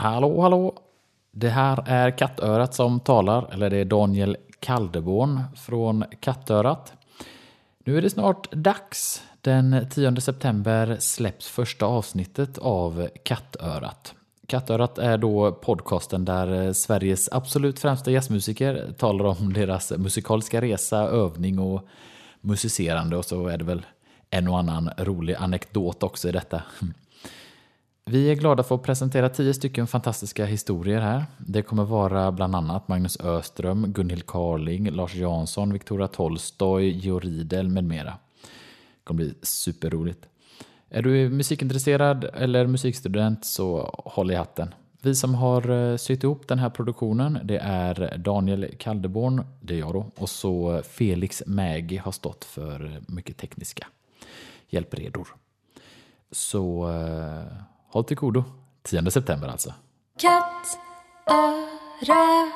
Hallå, hallå! Det här är Kattörat som talar, eller det är Daniel Kaldeborn från Kattörat. Nu är det snart dags. Den 10 september släpps första avsnittet av Kattörat. Kattörat är då podcasten där Sveriges absolut främsta jazzmusiker talar om deras musikaliska resa, övning och musicerande och så är det väl en och annan rolig anekdot också i detta. Vi är glada för att presentera tio stycken fantastiska historier här. Det kommer vara bland annat Magnus Öström, Gunhild Carling, Lars Jansson, Victoria Tolstoy, Georg Riedel med mera. Det kommer bli superroligt. Är du musikintresserad eller musikstudent så håll i hatten. Vi som har eh, sytt ihop den här produktionen det är Daniel Kaldeborn, det är jag då, och så Felix Mägi har stått för mycket tekniska hjälpredor. Så eh, håll till godo. 10 september alltså. Katt, öra,